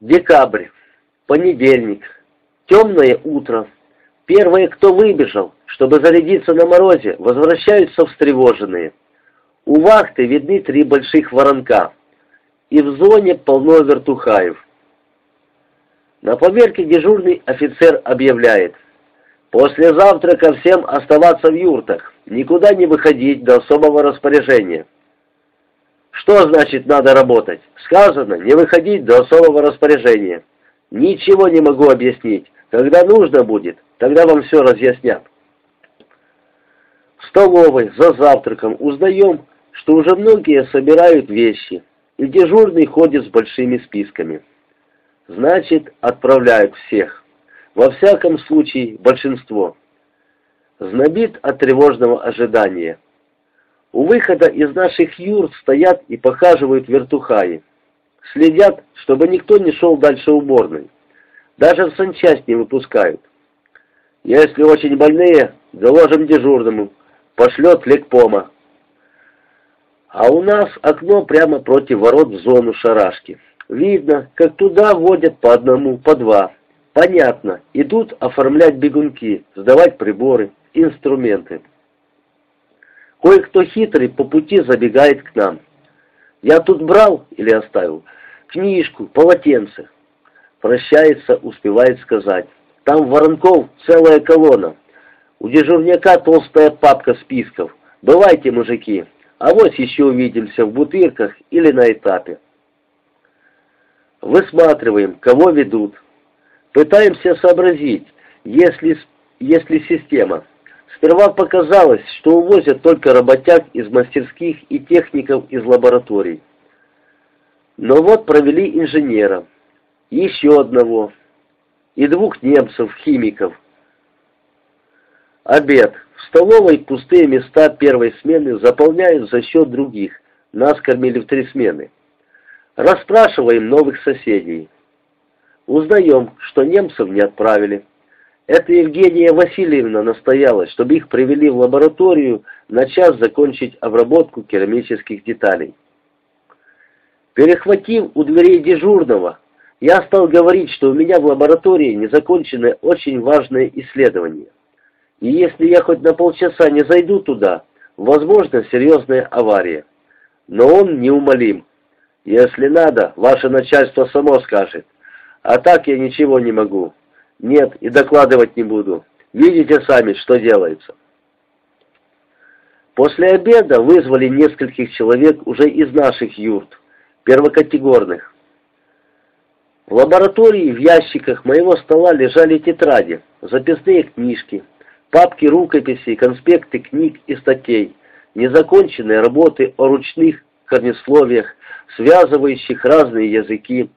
Декабрь. Понедельник. Темное утро. Первые, кто выбежал, чтобы зарядиться на морозе, возвращаются встревоженные. У вахты видны три больших воронка. И в зоне полно вертухаев. На поверке дежурный офицер объявляет. После завтрака всем оставаться в юртах, никуда не выходить до особого распоряжения. Что значит надо работать? Сказано, не выходить до особого распоряжения. Ничего не могу объяснить. Когда нужно будет, тогда вам все разъяснят. В столовой за завтраком узнаем, что уже многие собирают вещи, и дежурный ходит с большими списками. Значит, отправляют всех. Во всяком случае, большинство. Знобит от тревожного ожидания. У выхода из наших юрт стоят и похаживают вертухаи. Следят, чтобы никто не шел дальше уборной. Даже санчасть не выпускают. Если очень больные, доложим дежурному. Пошлет лекпома. А у нас окно прямо против ворот в зону шарашки. Видно, как туда водят по одному, по два. Понятно, идут оформлять бегунки, сдавать приборы, инструменты. Кое-кто хитрый по пути забегает к нам. Я тут брал или оставил книжку, полотенце. Прощается, успевает сказать. Там воронков целая колонна. У дежурняка толстая папка списков. Бывайте, мужики, а вот еще увидимся в бутырках или на этапе. Высматриваем, кого ведут. Пытаемся сообразить, если, если система. Сперва показалось, что увозят только работяг из мастерских и техников из лабораторий. Но вот провели инженера, еще одного и двух немцев-химиков. Обед. В столовой пустые места первой смены заполняют за счет других. Нас кормили в три смены. Расспрашиваем новых соседей. Узнаем, что немцев не отправили. Это Евгения Васильевна настояла, чтобы их привели в лабораторию на час закончить обработку керамических деталей. Перехватив у дверей дежурного, я стал говорить, что у меня в лаборатории незаконченное очень важное исследование. И если я хоть на полчаса не зайду туда, возможно серьезная авария. Но он неумолим. Если надо, ваше начальство само скажет. А так я ничего не могу. Нет, и докладывать не буду. Видите сами, что делается. После обеда вызвали нескольких человек уже из наших юрт, первокатегорных. В лаборатории в ящиках моего стола лежали тетради, записные книжки, папки рукописей, конспекты книг и статей, незаконченные работы о ручных корнесловиях, связывающих разные языки,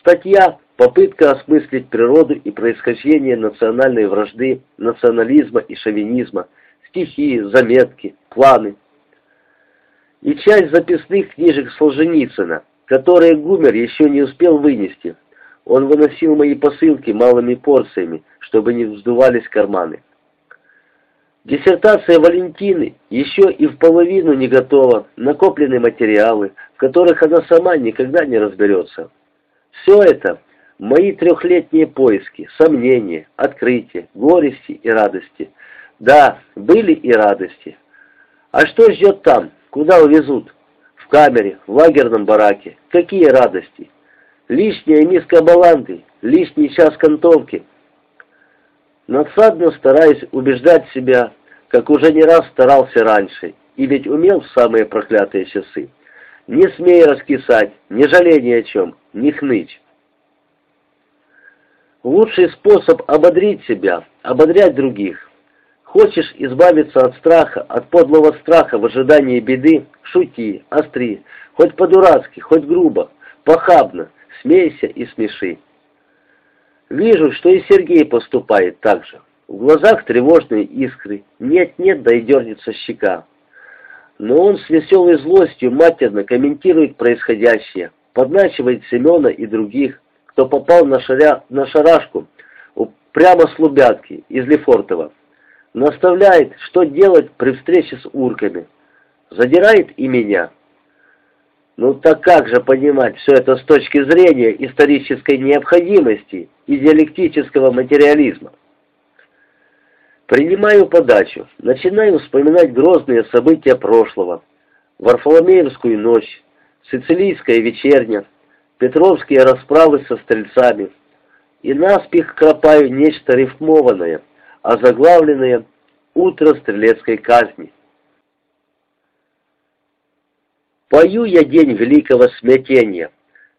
статья Попытка осмыслить природу и происхождение национальной вражды, национализма и шовинизма, стихи, заметки, планы. И часть записных книжек Солженицына, которые Гумер еще не успел вынести. Он выносил мои посылки малыми порциями, чтобы не вздувались карманы. Диссертация Валентины еще и в половину не готова, накоплены материалы, в которых она сама никогда не разберется. Все это Мои трехлетние поиски, сомнения, открытия, горести и радости. Да, были и радости. А что ждет там? Куда увезут? В камере, в лагерном бараке. Какие радости? Лишняя миска баланды, лишний час кантовки. Надсадно стараюсь убеждать себя, как уже не раз старался раньше, и ведь умел в самые проклятые часы. Не смей раскисать, не жалей ни о чем, не хнычь. Лучший способ ободрить себя, ободрять других. Хочешь избавиться от страха, от подлого страха в ожидании беды, шути, остри, хоть по-дурацки, хоть грубо, похабно, смейся и смеши. Вижу, что и Сергей поступает так же. В глазах тревожные искры, нет-нет, да и дернется щека. Но он с веселой злостью матерно комментирует происходящее, подначивает Семена и других, кто попал на, шаря, на шарашку прямо с Лубятки, из Лефортова. Наставляет, что делать при встрече с урками. Задирает и меня. Ну так как же понимать все это с точки зрения исторической необходимости и диалектического материализма? Принимаю подачу, начинаю вспоминать грозные события прошлого, Варфоломеевскую ночь, Сицилийская вечерня, Петровские расправы со стрельцами, и наспех кропаю нечто рифмованное, озаглавленное «Утро стрелецкой казни». Пою я день великого смятения,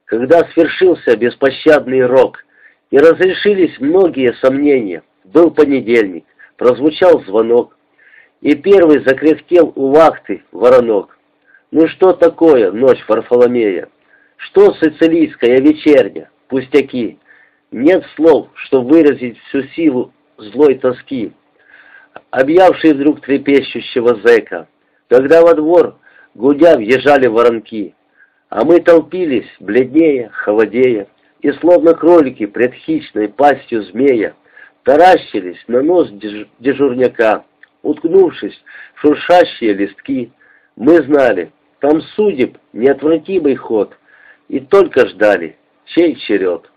когда свершился беспощадный рок, и разрешились многие сомнения. Был понедельник, прозвучал звонок, и первый закряхтел у вахты воронок. Ну что такое ночь Варфоломея? Что сицилийская вечерня? Пустяки. Нет слов, что выразить всю силу злой тоски, объявший вдруг трепещущего зэка, когда во двор, гудя, въезжали воронки, а мы толпились, бледнее, холодея, и словно кролики пред хищной пастью змея таращились на нос дежурняка, уткнувшись в шуршащие листки. Мы знали, там судеб неотвратимый ход, и только ждали, чей черед.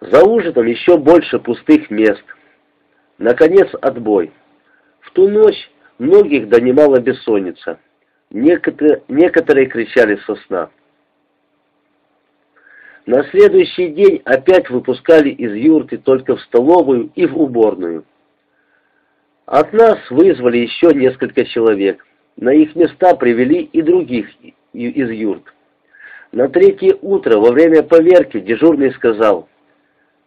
За ужином еще больше пустых мест. Наконец отбой. В ту ночь многих донимала бессонница. Некоторые, некоторые кричали со сна. На следующий день опять выпускали из юрты только в столовую и в уборную. От нас вызвали еще несколько человек. На их места привели и других из юрт. На третье утро во время поверки дежурный сказал,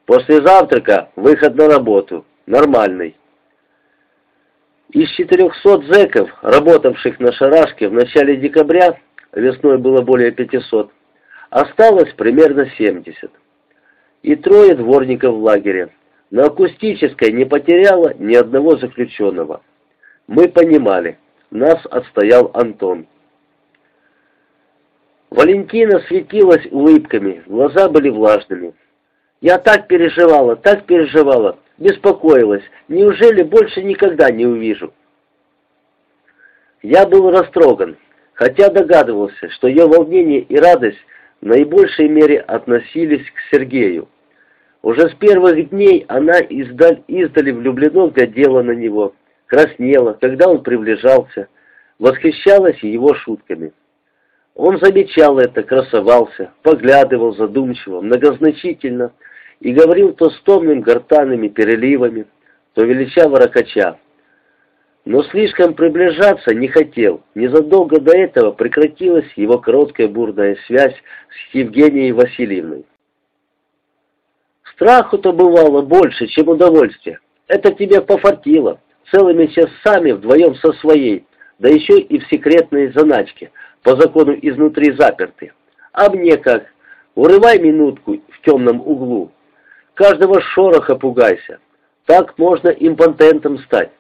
«После завтрака выход на работу, нормальный». Из 400 зэков, работавших на шарашке в начале декабря, весной было более 500, осталось примерно 70. И трое дворников в лагере. На акустической не потеряло ни одного заключенного. Мы понимали, нас отстоял Антон. Валентина светилась улыбками, глаза были влажными. Я так переживала, так переживала, беспокоилась. Неужели больше никогда не увижу? Я был растроган, хотя догадывался, что ее волнение и радость в наибольшей мере относились к Сергею. Уже с первых дней она издаль, издали влюбленно глядела на него, краснела, когда он приближался, восхищалась его шутками. Он замечал это, красовался, поглядывал задумчиво, многозначительно и говорил то с томным гортанными переливами, то величаво ракача. Но слишком приближаться не хотел. Незадолго до этого прекратилась его короткая бурная связь с Евгенией Васильевной. Страху-то бывало больше, чем удовольствия. Это тебе пофартило. Целыми часами вдвоем со своей, да еще и в секретной заначке, по закону изнутри заперты. А мне как? Урывай минутку в темном углу. Каждого шороха пугайся. Так можно импотентом стать.